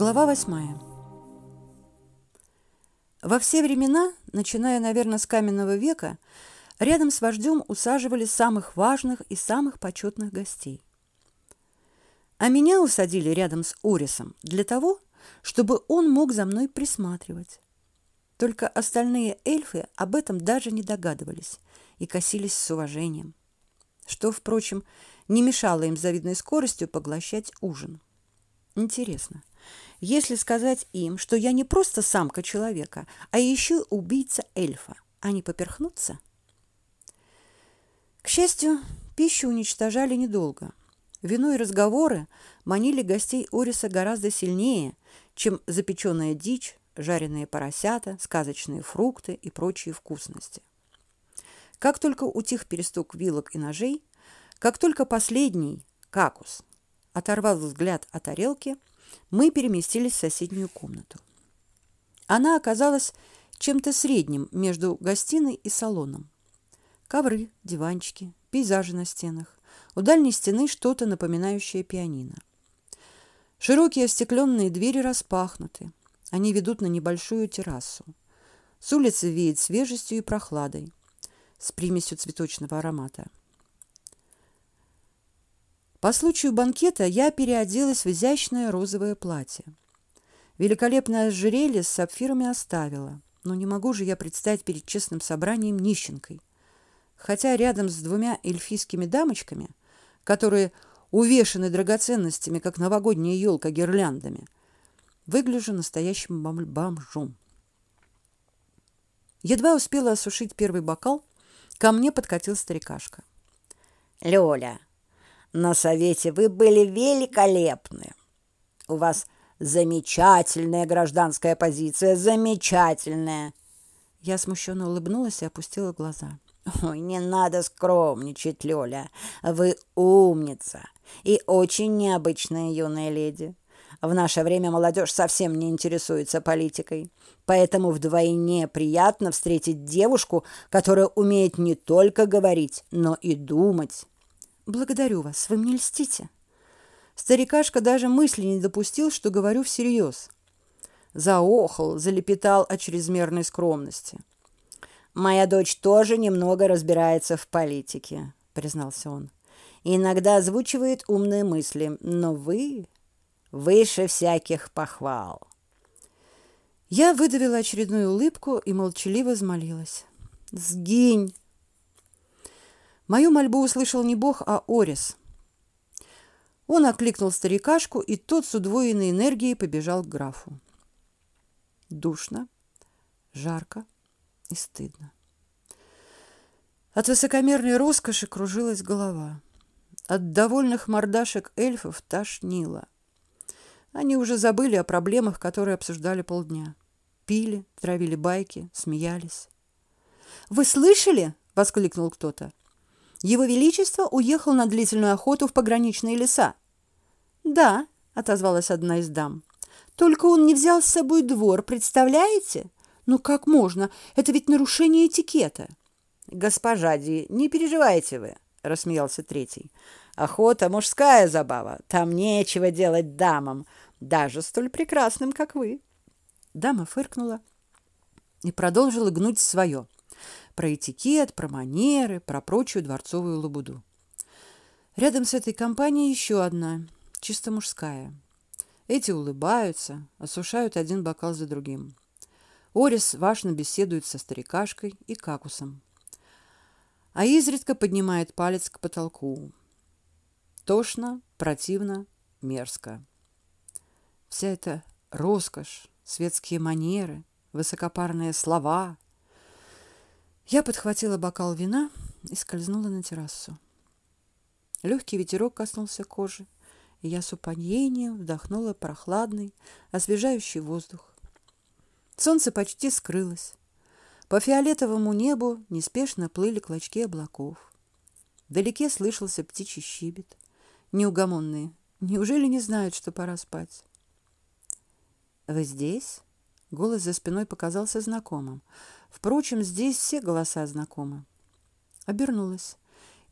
Глава восьмая. Во все времена, начиная, наверное, с каменного века, рядом с вождем усаживали самых важных и самых почетных гостей. А меня усадили рядом с Орисом для того, чтобы он мог за мной присматривать. Только остальные эльфы об этом даже не догадывались и косились с уважением, что, впрочем, не мешало им завидной скоростью поглощать ужин. Интересно, если сказать им, что я не просто самка человека, а еще убийца эльфа, они поперхнутся? К счастью, пищу уничтожали недолго. Вино и разговоры манили гостей Ориса гораздо сильнее, чем запеченная дичь, жареные поросята, сказочные фрукты и прочие вкусности. Как только утих перестук вилок и ножей, как только последний, какус, оторвал взгляд от тарелки, мы переместились в соседнюю комнату. Она оказалась чем-то средним между гостиной и салоном. Ковры, диванчики, пейзажи на стенах. У дальней стены что-то напоминающее пианино. Широкие остекленные двери распахнуты. Они ведут на небольшую террасу. С улицы веет свежестью и прохладой, с примесью цветочного аромата. По случаю банкета я переоделась в изящное розовое платье. Великолепное ожерелье с сапфирами оставила, но не могу же я предстать перед честным собранием нищенкой. Хотя рядом с двумя эльфийскими дамочками, которые увешаны драгоценностями, как новогодняя елка гирляндами, выгляжу настоящим бомжом. Едва успела осушить первый бокал, ко мне подкатил старикашка. «Лёля, на совете вы были великолепны. У вас замечательная гражданская позиция, замечательная. Я смущенно улыбнулась и опустила глаза. Ой, не надо скромничать, Лёля. Вы умница и очень необычная юная леди. В наше время молодежь совсем не интересуется политикой, поэтому вдвойне приятно встретить девушку, которая умеет не только говорить, но и думать. Благодарю вас, вы мне льстите. Старикашка даже мысли не допустил, что говорю всерьез. Заохал, залепетал о чрезмерной скромности. Моя дочь тоже немного разбирается в политике, признался он. иногда озвучивает умные мысли, но вы выше всяких похвал. Я выдавила очередную улыбку и молчаливо взмолилась. «Сгинь! Мою мольбу услышал не Бог, а Орис. Он окликнул старикашку, и тот с удвоенной энергией побежал к графу. Душно, жарко и стыдно. От высокомерной роскоши кружилась голова. От довольных мордашек эльфов тошнило. Они уже забыли о проблемах, которые обсуждали полдня. Пили, травили байки, смеялись. «Вы слышали?» — воскликнул кто-то. Его Величество уехал на длительную охоту в пограничные леса. Да, отозвалась одна из дам. Только он не взял с собой двор, представляете? Ну как можно? Это ведь нарушение этикета. Госпожа Ди, не переживайте вы, рассмеялся третий. Охота мужская забава. Там нечего делать дамам, даже столь прекрасным, как вы. Дама фыркнула и продолжила гнуть свое про этикет, про манеры, про прочую дворцовую лабуду. Рядом с этой компанией еще одна, чисто мужская. Эти улыбаются, осушают один бокал за другим. Орис важно беседует со старикашкой и какусом. А изредка поднимает палец к потолку. Тошно, противно, мерзко. Вся эта роскошь, светские манеры, высокопарные слова — я подхватила бокал вина и скользнула на террасу. Легкий ветерок коснулся кожи, и я с упоением вдохнула прохладный, освежающий воздух. Солнце почти скрылось. По фиолетовому небу неспешно плыли клочки облаков. Вдалеке слышался птичий щебет. Неугомонные. Неужели не знают, что пора спать? «Вы здесь?» Голос за спиной показался знакомым. Впрочем, здесь все голоса знакомы. Обернулась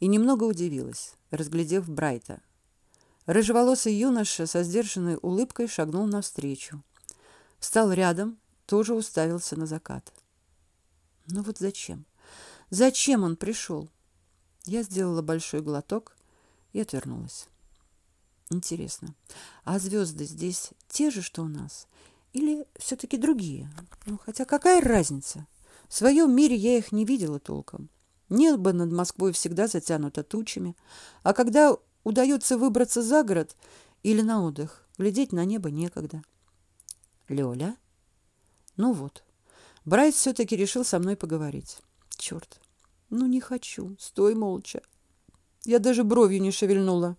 и немного удивилась, разглядев Брайта. Рыжеволосый юноша со сдержанной улыбкой шагнул навстречу. Встал рядом, тоже уставился на закат. Ну вот зачем? Зачем он пришел? Я сделала большой глоток и отвернулась. Интересно, а звезды здесь те же, что у нас? Или все-таки другие? Ну, хотя какая разница? В своем мире я их не видела толком. Небо над Москвой всегда затянуто тучами, а когда удается выбраться за город или на отдых, глядеть на небо некогда. Лёля? Ну вот, Брайт все-таки решил со мной поговорить. Черт, ну не хочу, стой молча. Я даже бровью не шевельнула.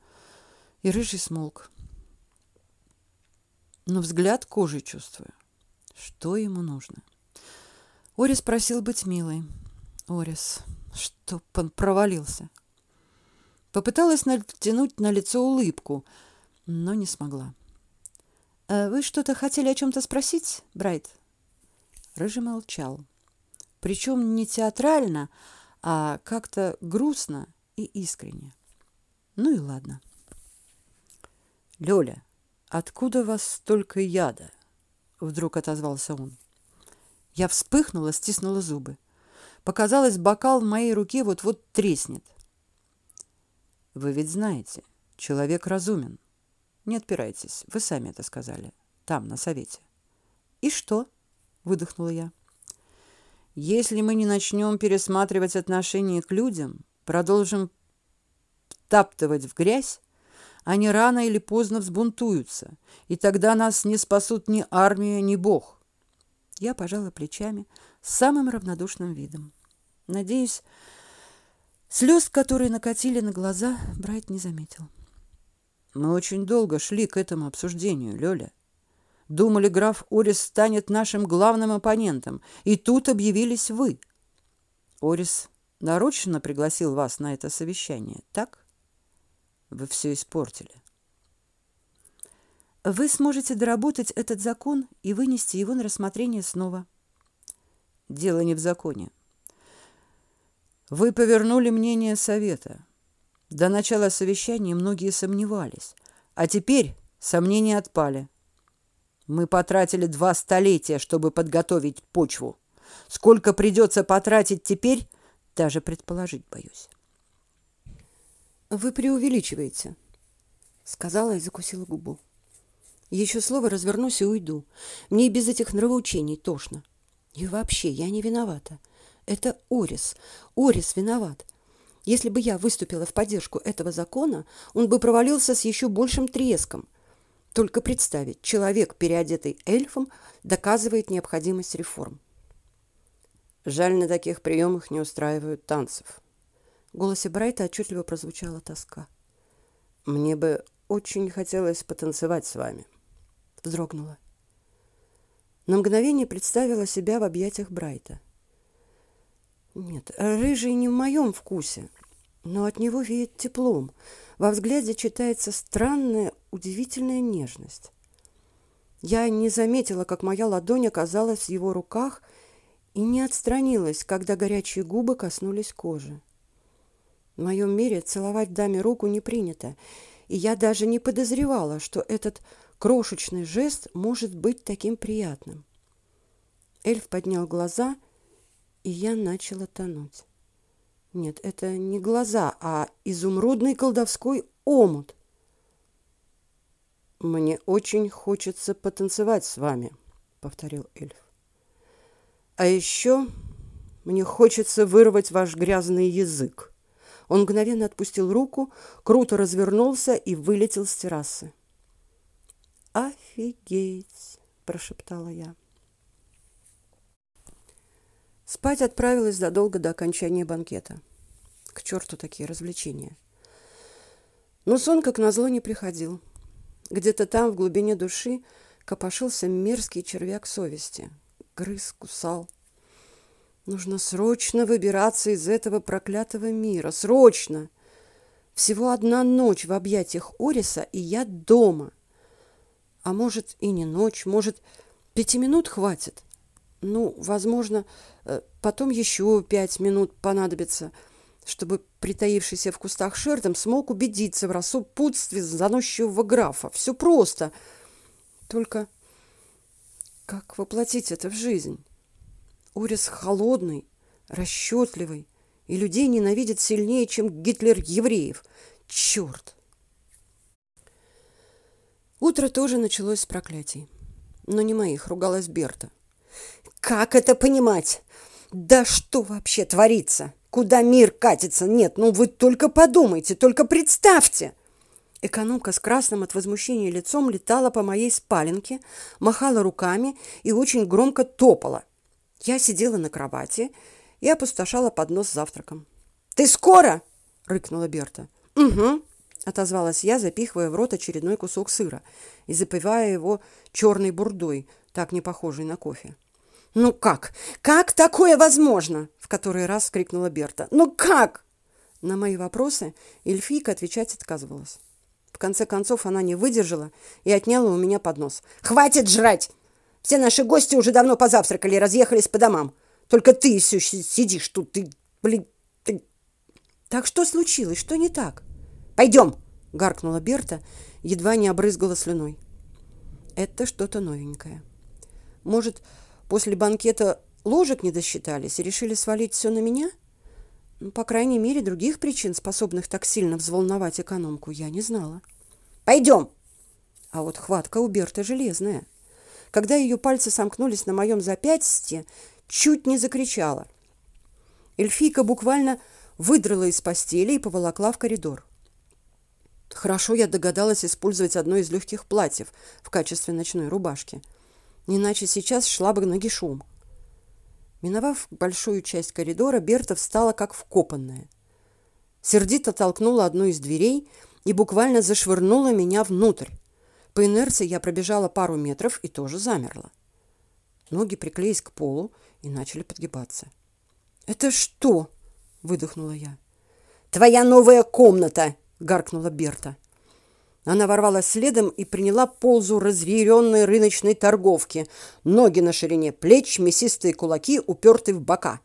И рыжий смолк. Но взгляд кожей чувствую. Что ему нужно? Орис просил быть милой. Орис, чтоб он провалился. Попыталась натянуть на лицо улыбку, но не смогла. «А «Вы что-то хотели о чем-то спросить, Брайт?» Рыжий молчал. Причем не театрально, а как-то грустно и искренне. Ну и ладно. «Лёля, откуда вас столько яда?» Вдруг отозвался он. Я вспыхнула, стиснула зубы. Показалось, бокал в моей руке вот-вот треснет. Вы ведь знаете, человек разумен. Не отпирайтесь, вы сами это сказали. Там, на совете. И что? Выдохнула я. Если мы не начнем пересматривать отношение к людям, продолжим втаптывать в грязь, они рано или поздно взбунтуются, и тогда нас не спасут ни армия, ни Бог. Я пожала плечами с самым равнодушным видом. Надеюсь, Слез, которые накатили на глаза, Брайт не заметил. Мы очень долго шли к этому обсуждению, Лёля. Думали, граф Орис станет нашим главным оппонентом, и тут объявились вы. Орис нарочно пригласил вас на это совещание, так? Вы все испортили. Вы сможете доработать этот закон и вынести его на рассмотрение снова. Дело не в законе. Вы повернули мнение совета. До начала совещания многие сомневались, а теперь сомнения отпали. Мы потратили два столетия, чтобы подготовить почву. Сколько придется потратить теперь, даже предположить боюсь. Вы преувеличиваете, сказала и закусила губу. Еще слово развернусь и уйду. Мне и без этих нравоучений тошно. И вообще, я не виновата. Это Орис. Орис виноват. Если бы я выступила в поддержку этого закона, он бы провалился с еще большим треском. Только представить, человек, переодетый эльфом, доказывает необходимость реформ. Жаль, на таких приемах не устраивают танцев. В голосе Брайта отчетливо прозвучала тоска. Мне бы очень хотелось потанцевать с вами. Вздрогнула. На мгновение представила себя в объятиях Брайта. Нет, рыжий не в моем вкусе, но от него веет теплом. Во взгляде читается странная, удивительная нежность. Я не заметила, как моя ладонь оказалась в его руках и не отстранилась, когда горячие губы коснулись кожи. В моем мире целовать даме руку не принято, и я даже не подозревала, что этот крошечный жест может быть таким приятным. Эльф поднял глаза — и я начала тонуть. Нет, это не глаза, а изумрудный колдовской омут. «Мне очень хочется потанцевать с вами», — повторил эльф. «А еще мне хочется вырвать ваш грязный язык». Он мгновенно отпустил руку, круто развернулся и вылетел с террасы. «Офигеть!» – прошептала я. Спать отправилась задолго до окончания банкета. К черту такие развлечения. Но сон, как назло, не приходил. Где-то там, в глубине души, копошился мерзкий червяк совести. Грыз, кусал. Нужно срочно выбираться из этого проклятого мира. Срочно! Всего одна ночь в объятиях Ориса, и я дома. А может, и не ночь, может, пяти минут хватит. Ну, возможно, э, потом еще пять минут понадобится. чтобы притаившийся в кустах Шертом смог убедиться в рассупутстве заносчивого графа. Все просто. Только как воплотить это в жизнь? Урис холодный, расчетливый, и людей ненавидит сильнее, чем Гитлер евреев. Черт! Утро тоже началось с проклятий. Но не моих, ругалась Берта. «Как это понимать? Да что вообще творится? Куда мир катится? Нет, ну вы только подумайте, только представьте!» Экономка с красным от возмущения лицом летала по моей спаленке, махала руками и очень громко топала. Я сидела на кровати и опустошала поднос с завтраком. «Ты скоро?» — рыкнула Берта. «Угу», — отозвалась я, запихивая в рот очередной кусок сыра и запивая его черной бурдой, так не похожей на кофе. «Ну как? Как такое возможно?» — в который раз крикнула Берта. «Ну как?» На мои вопросы эльфийка отвечать отказывалась. В конце концов она не выдержала и отняла у меня поднос. «Хватит жрать! Все наши гости уже давно позавтракали и разъехались по домам. Только ты все сидишь тут, ты, блин, ты...» «Так что случилось? Что не так?» «Пойдем!» — гаркнула Берта, едва не обрызгала слюной. «Это что-то новенькое. Может, после банкета ложек не досчитались и решили свалить все на меня?» Ну, по крайней мере, других причин, способных так сильно взволновать экономку, я не знала. «Пойдем!» А вот хватка у Берты железная. Когда ее пальцы сомкнулись на моем запястье, чуть не закричала. Эльфийка буквально выдрала из постели и поволокла в коридор. Хорошо я догадалась использовать одно из легких платьев в качестве ночной рубашки. Иначе сейчас шла бы нагишом. Миновав большую часть коридора, Берта встала как вкопанная. Сердито толкнула одну из дверей и буквально зашвырнула меня внутрь. По инерции я пробежала пару метров и тоже замерла. Ноги приклеились к полу и начали подгибаться. «Это что?» — выдохнула я. «Твоя новая комната!» — гаркнула Берта. Она ворвалась следом и приняла ползу разъяренной рыночной торговки. Ноги на ширине плеч, мясистые кулаки уперты в бока.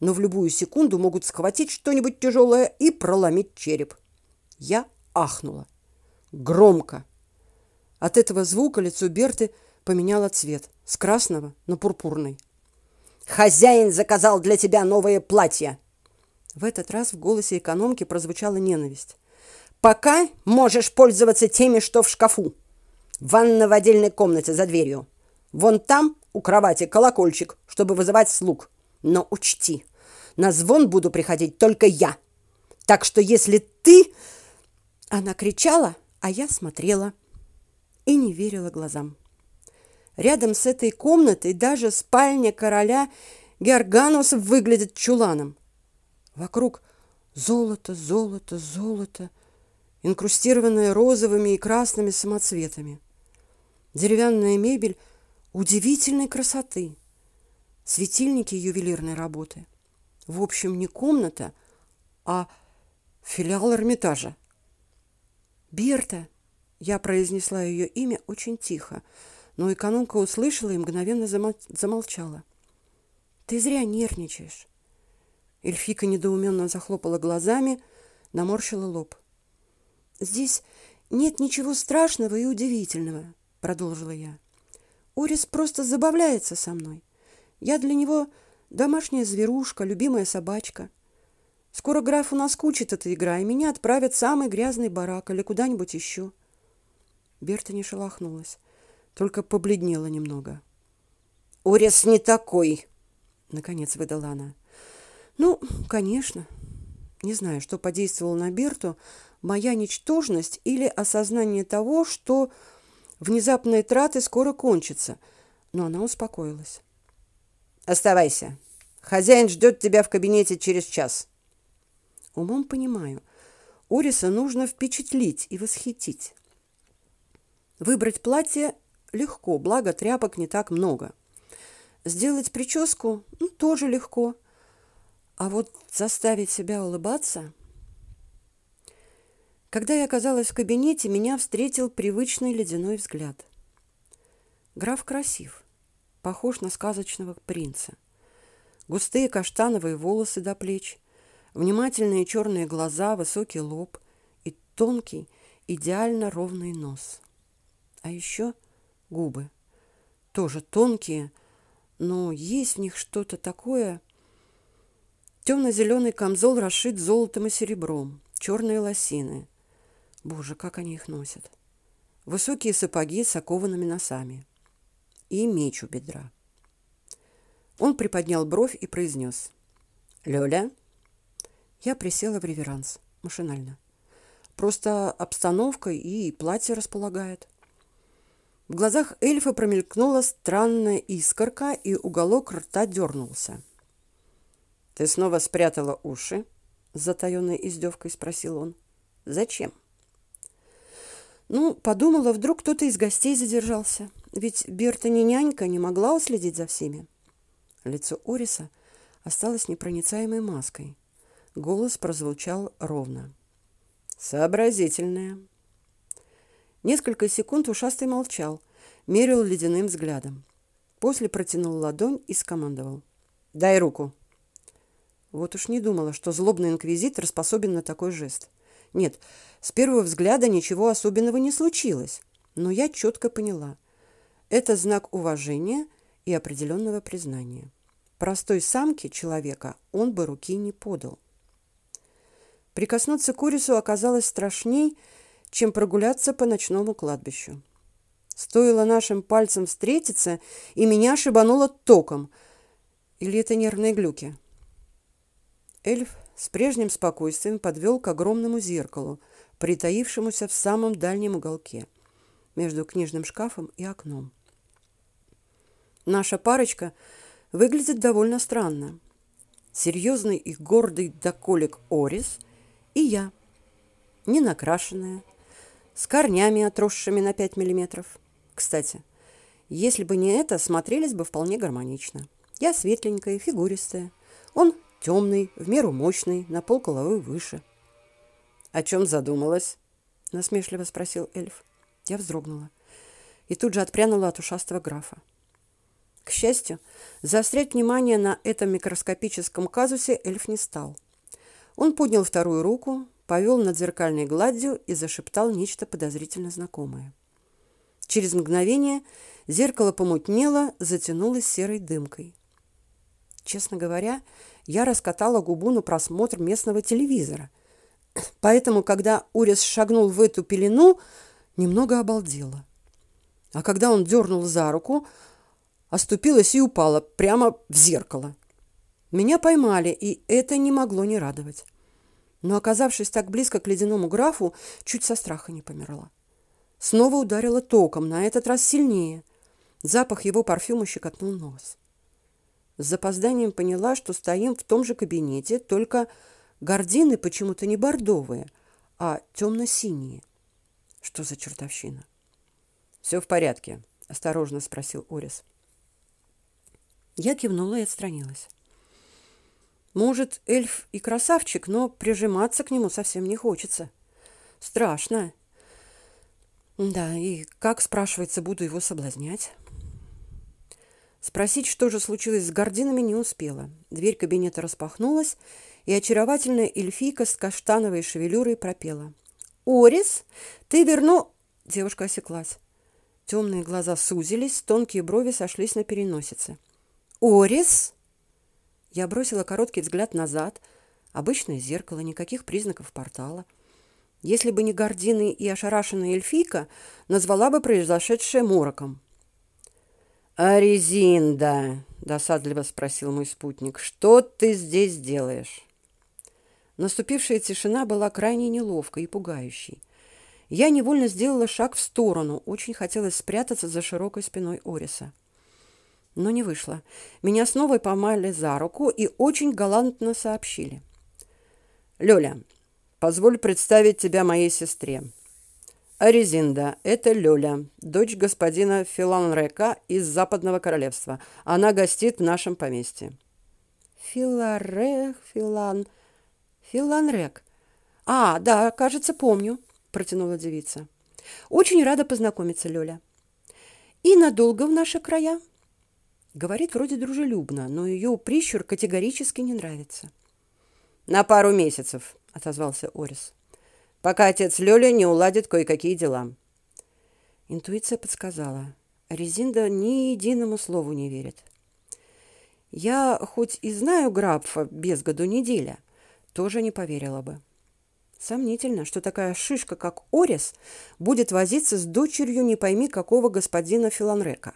Но в любую секунду могут схватить что-нибудь тяжелое и проломить череп. Я ахнула. Громко. От этого звука лицо Берты поменяло цвет с красного на пурпурный. «Хозяин заказал для тебя новое платье!» В этот раз в голосе экономки прозвучала ненависть. Пока можешь пользоваться теми, что в шкафу. Ванна в отдельной комнате за дверью. Вон там у кровати колокольчик, чтобы вызывать слуг. Но учти, на звон буду приходить только я. Так что если ты... Она кричала, а я смотрела и не верила глазам. Рядом с этой комнатой даже спальня короля Георгануса выглядит чуланом. Вокруг золото, золото, золото — инкрустированная розовыми и красными самоцветами. Деревянная мебель удивительной красоты. Светильники ювелирной работы. В общем, не комната, а филиал Эрмитажа. «Берта!» – я произнесла ее имя очень тихо, но экономка услышала и мгновенно замолчала. «Ты зря нервничаешь». Эльфика недоуменно захлопала глазами, наморщила лоб. Здесь нет ничего страшного и удивительного, продолжила я. Орис просто забавляется со мной. Я для него домашняя зверушка, любимая собачка. Скоро графу наскучит эта игра, и меня отправят в самый грязный барак или куда-нибудь еще. Берта не шелохнулась, только побледнела немного. «Орис не такой!» — наконец выдала она. «Ну, конечно. Не знаю, что подействовало на Берту, моя ничтожность или осознание того, что внезапные траты скоро кончатся. Но она успокоилась. Оставайся. Хозяин ждет тебя в кабинете через час. Умом понимаю. Ориса нужно впечатлить и восхитить. Выбрать платье легко, благо тряпок не так много. Сделать прическу ну, тоже легко. А вот заставить себя улыбаться когда я оказалась в кабинете, меня встретил привычный ледяной взгляд. Граф красив, похож на сказочного принца. Густые каштановые волосы до плеч, Внимательные черные глаза, высокий лоб и тонкий, идеально ровный нос. А еще губы. Тоже тонкие, но есть в них что-то такое. Темно-зеленый камзол расшит золотом и серебром, черные лосины. Боже, как они их носят. Высокие сапоги с окованными носами. И меч у бедра. Он приподнял бровь и произнес. «Лёля?» Я присела в реверанс, машинально. Просто обстановка и платье располагает. В глазах эльфа промелькнула странная искорка, и уголок рта дернулся. «Ты снова спрятала уши?» — с затаенной издевкой спросил он. «Зачем?» «Ну, подумала, вдруг кто-то из гостей задержался. Ведь Берта не нянька, не могла уследить за всеми». Лицо Ориса осталось непроницаемой маской. Голос прозвучал ровно. «Сообразительная». Несколько секунд ушастый молчал, мерил ледяным взглядом. После протянул ладонь и скомандовал. «Дай руку». Вот уж не думала, что злобный инквизитор способен на такой жест. Нет, с первого взгляда ничего особенного не случилось, но я четко поняла. Это знак уважения и определенного признания. Простой самке человека он бы руки не подал. Прикоснуться к Урису оказалось страшней, чем прогуляться по ночному кладбищу. Стоило нашим пальцам встретиться, и меня шибануло током. Или это нервные глюки? Эльф с прежним спокойствием подвел к огромному зеркалу, притаившемуся в самом дальнем уголке, между книжным шкафом и окном. Наша парочка выглядит довольно странно. Серьезный и гордый доколик Орис и я, не накрашенная, с корнями, отросшими на 5 миллиметров. Кстати, если бы не это, смотрелись бы вполне гармонично. Я светленькая, фигуристая. Он темный, в меру мощный, на пол головы выше. — О чем задумалась? — насмешливо спросил эльф. Я вздрогнула и тут же отпрянула от ушастого графа. К счастью, заострять внимание на этом микроскопическом казусе эльф не стал. Он поднял вторую руку, повел над зеркальной гладью и зашептал нечто подозрительно знакомое. Через мгновение зеркало помутнело, затянулось серой дымкой. Честно говоря, я раскатала губу на просмотр местного телевизора. Поэтому, когда Урис шагнул в эту пелену, немного обалдела. А когда он дернул за руку, оступилась и упала прямо в зеркало. Меня поймали, и это не могло не радовать но, оказавшись так близко к ледяному графу, чуть со страха не померла. Снова ударила током, на этот раз сильнее. Запах его парфюма щекотнул нос. С запозданием поняла, что стоим в том же кабинете, только гардины почему-то не бордовые, а темно-синие. Что за чертовщина? «Все в порядке?» – осторожно спросил Орис. Я кивнула и отстранилась. Может, эльф и красавчик, но прижиматься к нему совсем не хочется. Страшно. Да, и как, спрашивается, буду его соблазнять? Спросить, что же случилось с гординами, не успела. Дверь кабинета распахнулась, и очаровательная эльфийка с каштановой шевелюрой пропела. «Орис, ты верну...» Девушка осеклась. Темные глаза сузились, тонкие брови сошлись на переносице. «Орис!» Я бросила короткий взгляд назад. Обычное зеркало, никаких признаков портала. Если бы не гордины и ошарашенная эльфийка, назвала бы произошедшее мороком. «Аризинда!» – досадливо спросил мой спутник. «Что ты здесь делаешь?» Наступившая тишина была крайне неловкой и пугающей. Я невольно сделала шаг в сторону, очень хотелось спрятаться за широкой спиной Ориса. Но не вышло. Меня снова поймали за руку и очень галантно сообщили. «Лёля, позволь представить тебя моей сестре. Аризинда – это Лёля, дочь господина Филанрека из Западного Королевства. Она гостит в нашем поместье». «Филарех, Филан... Филанрек. А, да, кажется, помню», – протянула девица. «Очень рада познакомиться, Лёля. И надолго в наши края?» Говорит вроде дружелюбно, но ее прищур категорически не нравится. На пару месяцев, отозвался Орис. Пока отец Лёля не уладит кое-какие дела. Интуиция подсказала. Резинда ни единому слову не верит. Я хоть и знаю графа без году неделя, тоже не поверила бы. Сомнительно, что такая шишка, как Орис, будет возиться с дочерью не пойми какого господина Филанрека.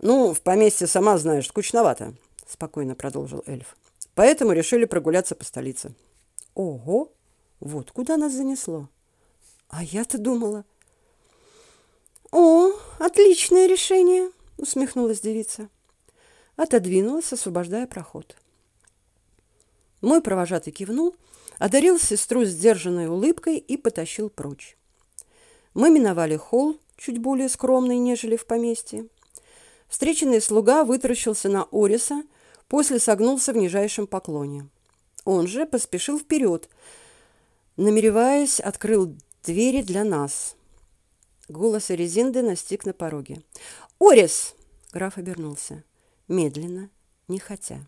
«Ну, в поместье, сама знаешь, скучновато», — спокойно продолжил эльф. «Поэтому решили прогуляться по столице». «Ого! Вот куда нас занесло. А я-то думала...» «О, отличное решение!» — усмехнулась девица отодвинулась, освобождая проход. Мой провожатый кивнул, одарил сестру сдержанной улыбкой и потащил прочь. Мы миновали холл, чуть более скромный, нежели в поместье. Встреченный слуга вытаращился на Ориса, после согнулся в нижайшем поклоне. Он же поспешил вперед, намереваясь открыл двери для нас. Голос Резинды настиг на пороге. «Орис!» — граф обернулся медленно, не хотя.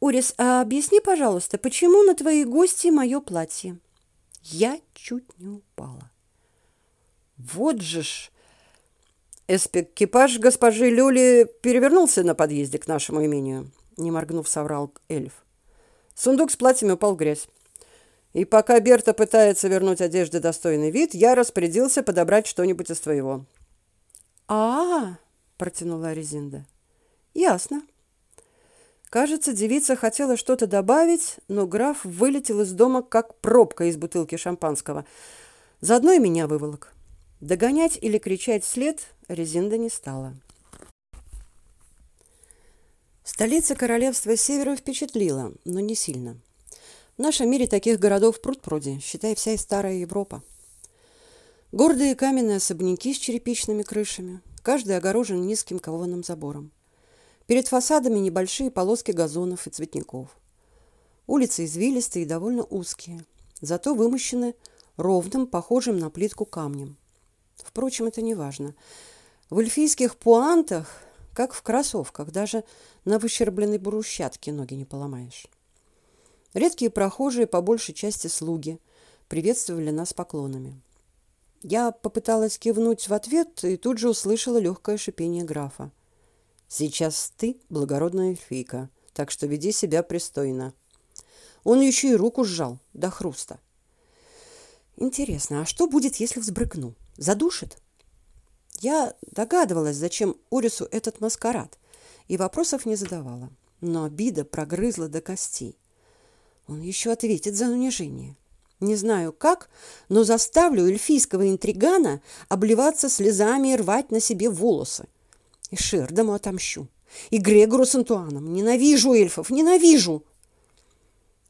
«Орис, а объясни, пожалуйста, почему на твои гости мое платье?» Я чуть не упала. «Вот же ж!» Экипаж госпожи Люли перевернулся на подъезде к нашему имению, не моргнув, соврал эльф. Сундук с платьями упал в грязь. И пока Берта пытается вернуть одежде достойный вид, я распорядился подобрать что-нибудь из твоего. А, -а, -а протянула Резинда. Ясно. Кажется, девица хотела что-то добавить, но граф вылетел из дома, как пробка из бутылки шампанского. Заодно и меня выволок. Догонять или кричать вслед Резинда не стала. Столица королевства Севера впечатлила, но не сильно. В нашем мире таких городов пруд-пруди, считай, вся и старая Европа. Гордые каменные особняки с черепичными крышами, каждый огорожен низким кованым забором. Перед фасадами небольшие полоски газонов и цветников. Улицы извилистые и довольно узкие, зато вымощены ровным, похожим на плитку камнем. Впрочем, это не важно. В эльфийских пуантах, как в кроссовках, даже на выщербленной брусчатке ноги не поломаешь. Редкие прохожие, по большей части слуги, приветствовали нас поклонами. Я попыталась кивнуть в ответ и тут же услышала легкое шипение графа. Сейчас ты благородная эльфийка, так что веди себя пристойно. Он еще и руку сжал до хруста. Интересно, а что будет, если взбрыкну? Задушит? Я догадывалась, зачем Орису этот маскарад, и вопросов не задавала. Но обида прогрызла до костей. Он еще ответит за унижение. Не знаю как, но заставлю эльфийского интригана обливаться слезами и рвать на себе волосы. И Шердому отомщу. И Грегору с Антуаном. Ненавижу эльфов, ненавижу!»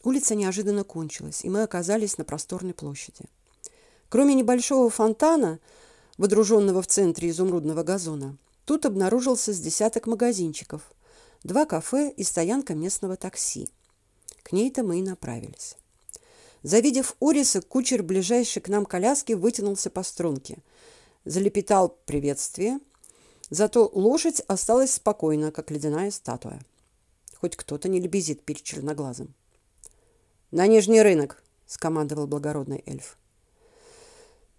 Улица неожиданно кончилась, и мы оказались на просторной площади. Кроме небольшого фонтана, водруженного в центре изумрудного газона, тут обнаружился с десяток магазинчиков, два кафе и стоянка местного такси. К ней-то мы и направились. Завидев Ориса, кучер ближайшей к нам коляски вытянулся по струнке. Залепетал приветствие – Зато лошадь осталась спокойна, как ледяная статуя. Хоть кто-то не лебезит перед черноглазым. «На Нижний рынок!» — скомандовал благородный эльф.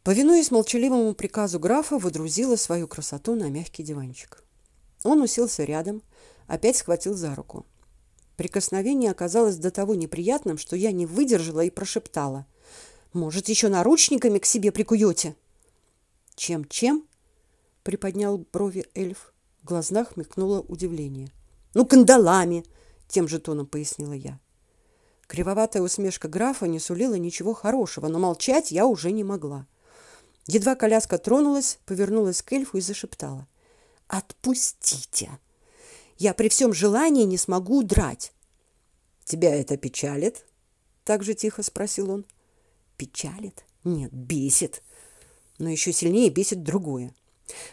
Повинуясь молчаливому приказу графа, выдрузила свою красоту на мягкий диванчик. Он уселся рядом, опять схватил за руку. Прикосновение оказалось до того неприятным, что я не выдержала и прошептала. «Может, еще наручниками к себе прикуете?» Чем-чем, приподнял брови эльф. В глазах мелькнуло удивление. Ну, кандалами, тем же тоном пояснила я. Кривоватая усмешка графа не сулила ничего хорошего, но молчать я уже не могла. Едва коляска тронулась, повернулась к эльфу и зашептала: "Отпустите. Я при всем желании не смогу удрать". "Тебя это печалит?" так же тихо спросил он. "Печалит? Нет, бесит. Но еще сильнее бесит другое.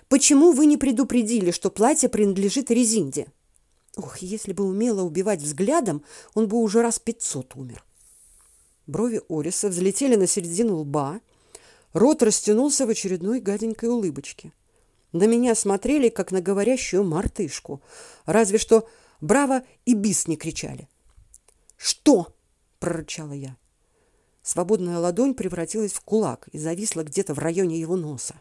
Почему вы не предупредили, что платье принадлежит Резинде? Ох, если бы умела убивать взглядом, он бы уже раз пятьсот умер. Брови Ориса взлетели на середину лба, рот растянулся в очередной гаденькой улыбочке. На меня смотрели, как на говорящую мартышку, разве что «Браво!» и «Бис!» не кричали. «Что?» прорычала я. Свободная ладонь превратилась в кулак и зависла где-то в районе его носа.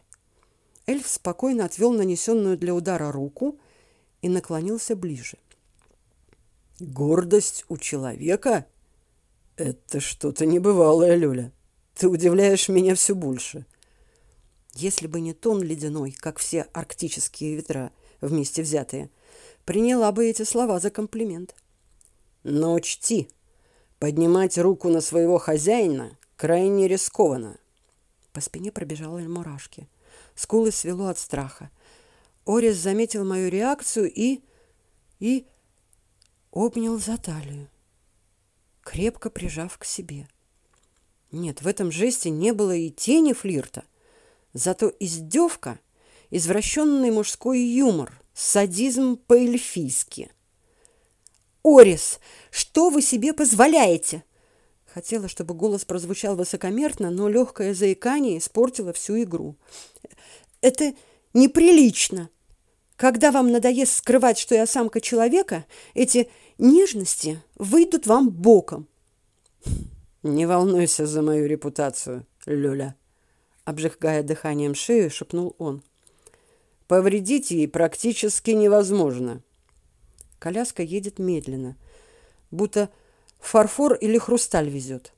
Эльф спокойно отвел нанесенную для удара руку и наклонился ближе. «Гордость у человека? Это что-то небывалое, Люля. Ты удивляешь меня все больше». Если бы не тон ледяной, как все арктические ветра вместе взятые, приняла бы эти слова за комплимент. Но учти, поднимать руку на своего хозяина крайне рискованно. По спине пробежали мурашки. Скулы свело от страха. Орис заметил мою реакцию и... и... обнял за талию, крепко прижав к себе. Нет, в этом жесте не было и тени флирта. Зато издевка, извращенный мужской юмор, садизм по-эльфийски. «Орис, что вы себе позволяете?» Хотела, чтобы голос прозвучал высокомерно, но легкое заикание испортило всю игру. «Это неприлично. Когда вам надоест скрывать, что я самка человека, эти нежности выйдут вам боком». «Не волнуйся за мою репутацию, Люля», обжигая дыханием шею, шепнул он. Повредить ей практически невозможно. Коляска едет медленно, будто фарфор или хрусталь везет.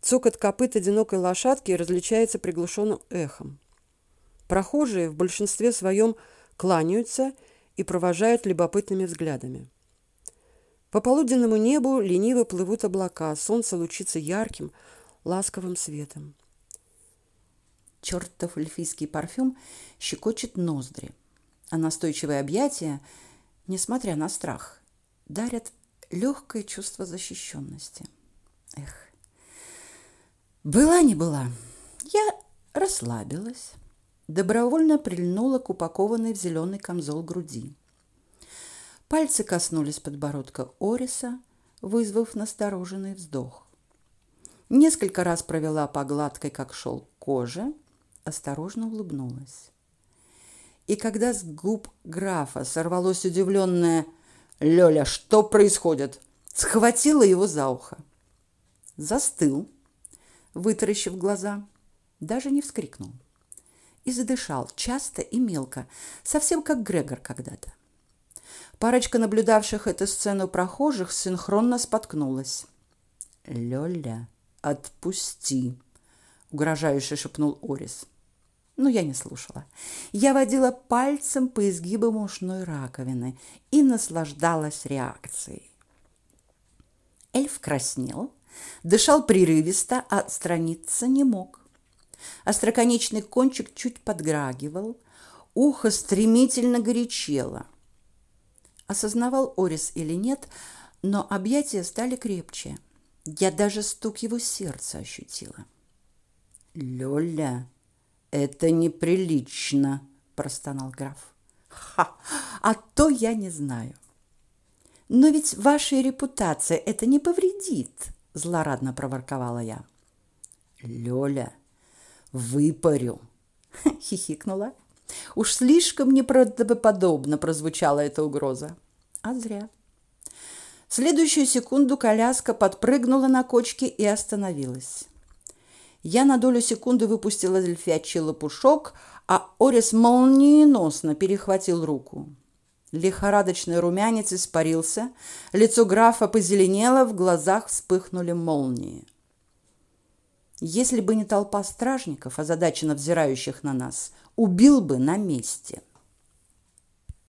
Цокот копыт одинокой лошадки различается приглушенным эхом. Прохожие в большинстве своем кланяются и провожают любопытными взглядами. По полуденному небу лениво плывут облака, солнце лучится ярким, ласковым светом. Чертов эльфийский парфюм щекочет ноздри, а настойчивые объятия, несмотря на страх, дарят легкое чувство защищенности. Эх, была не была. Я расслабилась, добровольно прильнула к упакованной в зеленый камзол груди. Пальцы коснулись подбородка Ориса, вызвав настороженный вздох. Несколько раз провела по гладкой, как шелк, коже – осторожно улыбнулась. И когда с губ графа сорвалось удивленное «Лёля, что происходит?» схватила его за ухо. Застыл, вытаращив глаза, даже не вскрикнул. И задышал часто и мелко, совсем как Грегор когда-то. Парочка наблюдавших эту сцену прохожих синхронно споткнулась. «Лёля, отпусти!» — угрожающе шепнул Орис. Но я не слушала. Я водила пальцем по изгибам ушной раковины и наслаждалась реакцией. Эльф краснел, дышал прерывисто, а отстраниться не мог. Остроконечный кончик чуть подграгивал, ухо стремительно горячело. Осознавал Орис или нет, но объятия стали крепче. Я даже стук его сердца ощутила. «Лёля!» Это неприлично, простонал граф. Ха, а то я не знаю. Но ведь вашей репутации это не повредит, злорадно проворковала я. Лёля, выпарю, хихикнула. Уж слишком неправдоподобно прозвучала эта угроза. А зря. В следующую секунду коляска подпрыгнула на кочке и остановилась. Я на долю секунды выпустила эльфячий лопушок, а Орис молниеносно перехватил руку. Лихорадочный румянец испарился, лицо графа позеленело, в глазах вспыхнули молнии. Если бы не толпа стражников, озадаченно взирающих на нас, убил бы на месте.